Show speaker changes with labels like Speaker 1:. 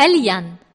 Speaker 1: هليا.